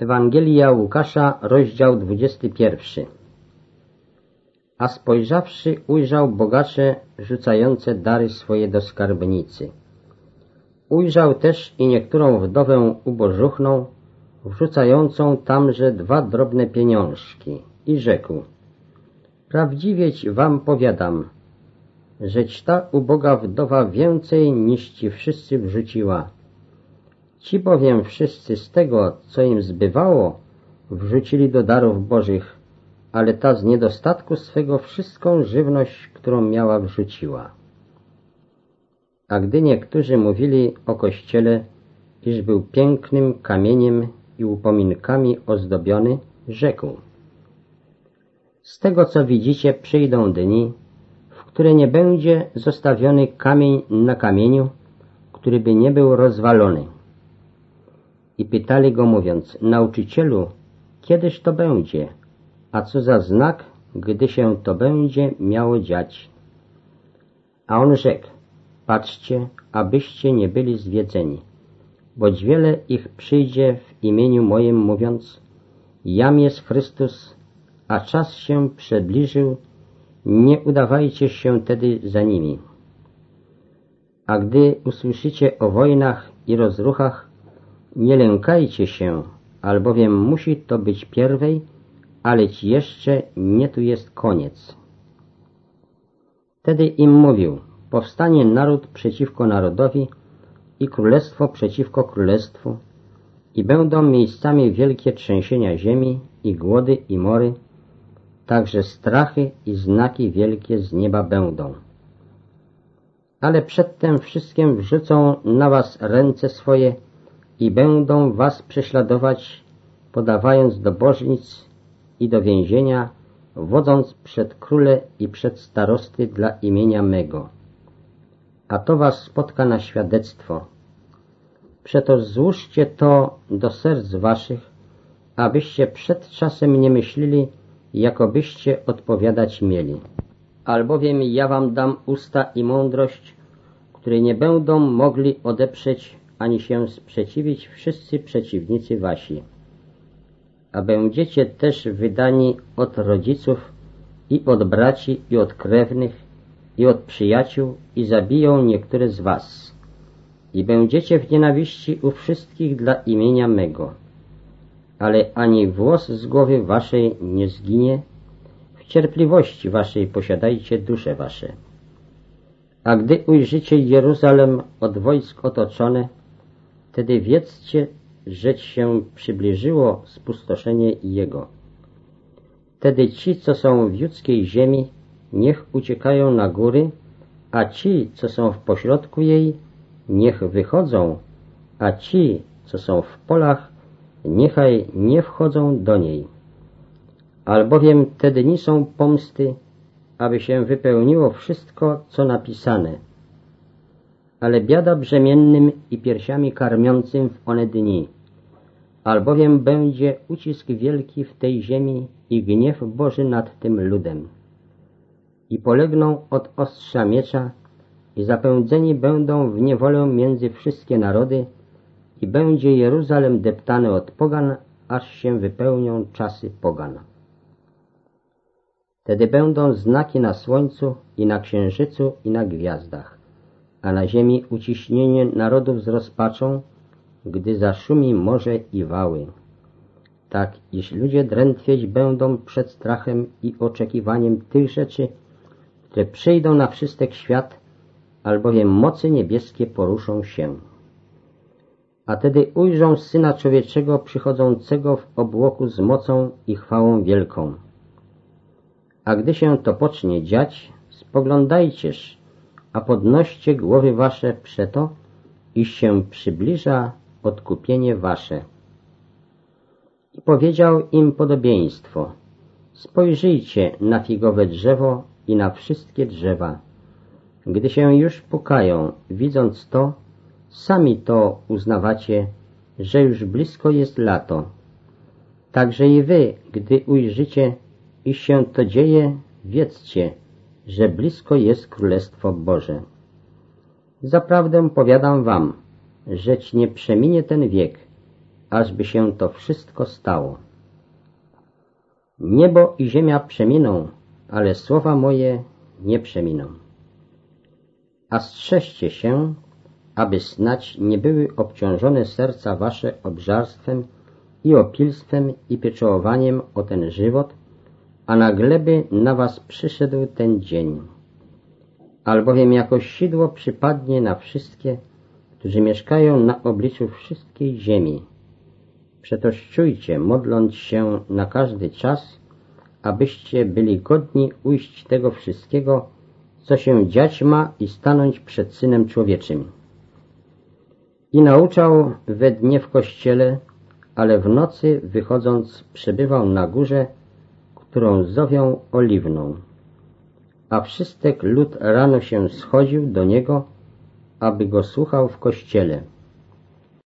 Ewangelia Łukasza, rozdział 21 A spojrzawszy, ujrzał bogacze rzucające dary swoje do skarbnicy. Ujrzał też i niektórą wdowę ubożuchną, wrzucającą tamże dwa drobne pieniążki i rzekł Prawdziwieć wam powiadam, żeć ta uboga wdowa więcej niż ci wszyscy wrzuciła Ci bowiem wszyscy z tego, co im zbywało, wrzucili do darów bożych, ale ta z niedostatku swego wszystką żywność, którą miała, wrzuciła. A gdy niektórzy mówili o Kościele, iż był pięknym kamieniem i upominkami ozdobiony, rzekł Z tego, co widzicie, przyjdą dni, w które nie będzie zostawiony kamień na kamieniu, który by nie był rozwalony i pytali go mówiąc, nauczycielu, kiedyż to będzie, a co za znak, gdy się to będzie miało dziać? A on rzekł, patrzcie, abyście nie byli zwiedzeni, boć wiele ich przyjdzie w imieniu moim mówiąc, jam jest Chrystus, a czas się przybliżył, nie udawajcie się tedy za nimi. A gdy usłyszycie o wojnach i rozruchach, nie lękajcie się, albowiem musi to być pierwej, ale ci jeszcze nie tu jest koniec. Wtedy im mówił, powstanie naród przeciwko narodowi i królestwo przeciwko królestwu i będą miejscami wielkie trzęsienia ziemi i głody i mory, także strachy i znaki wielkie z nieba będą. Ale przedtem wszystkim wrzucą na was ręce swoje i będą was prześladować, podawając do bożnic i do więzienia, wodząc przed króle i przed starosty dla imienia mego. A to was spotka na świadectwo. Przeto złóżcie to do serc waszych, abyście przed czasem nie myśleli, jakobyście odpowiadać mieli. Albowiem ja wam dam usta i mądrość, które nie będą mogli odeprzeć ani się sprzeciwić wszyscy przeciwnicy wasi. A będziecie też wydani od rodziców i od braci i od krewnych i od przyjaciół i zabiją niektóre z was. I będziecie w nienawiści u wszystkich dla imienia mego. Ale ani włos z głowy waszej nie zginie, w cierpliwości waszej posiadajcie dusze wasze. A gdy ujrzycie Jeruzalem od wojsk otoczone, Wtedy wiedzcie, żeć się przybliżyło spustoszenie Jego. Wtedy ci, co są w judzkiej ziemi, niech uciekają na góry, a ci, co są w pośrodku jej, niech wychodzą, a ci, co są w polach, niechaj nie wchodzą do niej. Albowiem te dni są pomsty, aby się wypełniło wszystko, co napisane – ale biada brzemiennym i piersiami karmiącym w one dni, albowiem będzie ucisk wielki w tej ziemi i gniew Boży nad tym ludem. I polegną od ostrza miecza i zapędzeni będą w niewolę między wszystkie narody i będzie Jeruzalem deptany od pogan, aż się wypełnią czasy pogan. Wtedy będą znaki na słońcu i na księżycu i na gwiazdach a na ziemi uciśnienie narodów z rozpaczą, gdy zaszumi morze i wały. Tak, iż ludzie drętwieć będą przed strachem i oczekiwaniem tych rzeczy, które przyjdą na wszystek świat, albowiem mocy niebieskie poruszą się. A tedy ujrzą Syna Człowieczego przychodzącego w obłoku z mocą i chwałą wielką. A gdy się to pocznie dziać, spoglądajcież, a podnoście głowy wasze przeto, iż się przybliża odkupienie wasze. I powiedział im podobieństwo. Spojrzyjcie na figowe drzewo i na wszystkie drzewa. Gdy się już pukają, widząc to, sami to uznawacie, że już blisko jest lato. Także i wy, gdy ujrzycie, iż się to dzieje, wiedzcie, że blisko jest Królestwo Boże. Zaprawdę powiadam wam, żeć nie przeminie ten wiek, ażby się to wszystko stało. Niebo i ziemia przeminą, ale słowa moje nie przeminą. A strzeżcie się, aby snać nie były obciążone serca wasze obżarstwem i opilstwem i pieczołowaniem o ten żywot, a na gleby na was przyszedł ten dzień. Albowiem jako sidło przypadnie na wszystkie, którzy mieszkają na obliczu wszystkiej ziemi. Przetoż czujcie, modląc się na każdy czas, abyście byli godni ujść tego wszystkiego, co się dziać ma i stanąć przed Synem Człowieczym. I nauczał we dnie w kościele, ale w nocy wychodząc przebywał na górze, którą zowią Oliwną. A wszystek lud rano się schodził do niego, aby go słuchał w kościele.